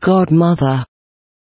Godmother.